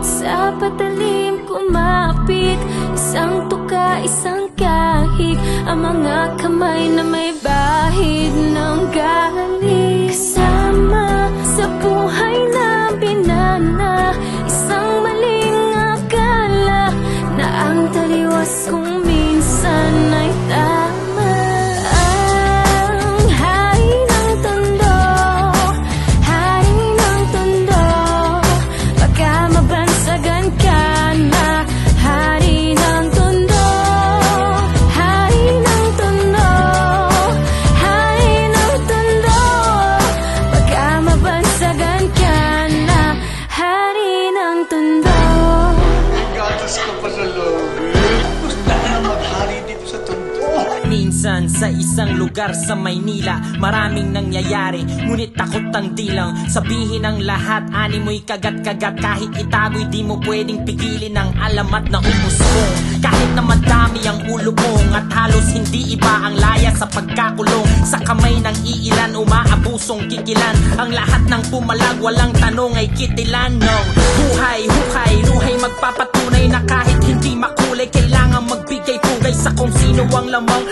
sa patalim kumapit Isang tuka, isang kahig Ang mga kamay na may bahid ng galing Minsan sa isang lugar sa Maynila Maraming nangyayari Ngunit takot ang dilang Sabihin ang lahat Ani mo'y kagat-kagat Kahit itago'y di mo pwedeng pigilin Ang alamat na umusbong Kahit na madami ang ulo mong At halos hindi iba ang laya sa pagkakulong. Sa kamay ng iilan Umaabusong kikilan. Ang lahat ng pumalag Walang tanong ay kitilan ng Buhay, hukay, luhay Magpapatunay na kahit hindi makulay Kailangan magbigay pugay sa kung sino ang lamang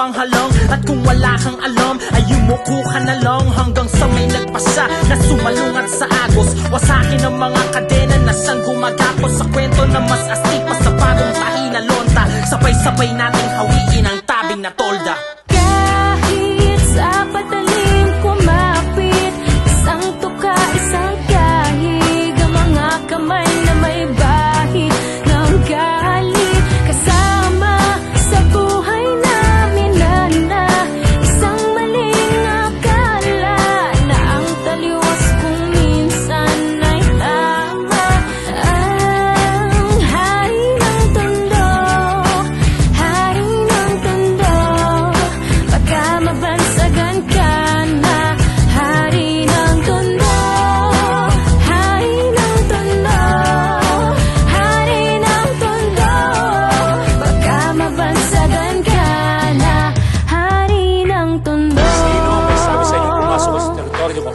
Mga bitukang halang At kung wala kang alam Ay yumuko na lang. Hanggang sa may nagpasa Na sumalungat sa agos. Wasakin ang mga kadena Na siyang gumagapos Sa kwento na mas astig pa sa bagong tahi na lonta. Sabay-sabay nating hawiin ang tabing na tolda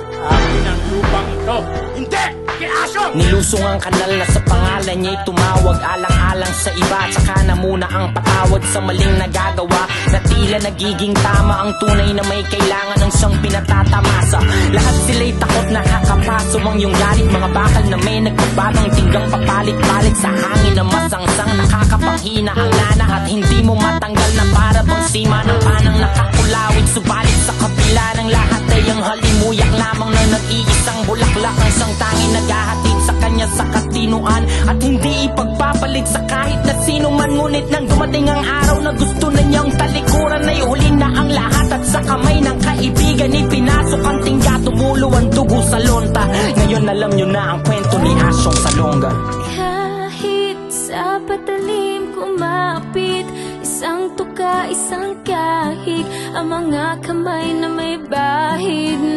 Akin ang lupang ito. Hindi! Kiaso! Nilusong ang kanal na sa pangalan niya'y tumawag Alang-alang sa iba Tsaka na muna ang patawad sa maling nagagawa Na tila nagiging tama ang tunay na may kailangan ng siyang pinatatamasa Lahat sila'y takot nakakapaso ang iyong galit Mga bakal na may nagbabatang tinggang papalit-palit Sa hangin na masangsang nakakapanghina ang lana At hindi mo matanggal na para bang sima katinuan At hindi ipagpapalit sa kahit na sino man. Ngunit nang dumating ang araw na gusto na niyang talikuran Ay huli na ang lahat at sa kamay ng kaibigan Ipinasok ang tingga, tumulo ang dugo sa lonta. Ngayon alam niyo na ang kwento ni Asyong Salonga. Kahit sa patalim kumapit Isang tuka, isang kahig Ang mga kamay na may bahid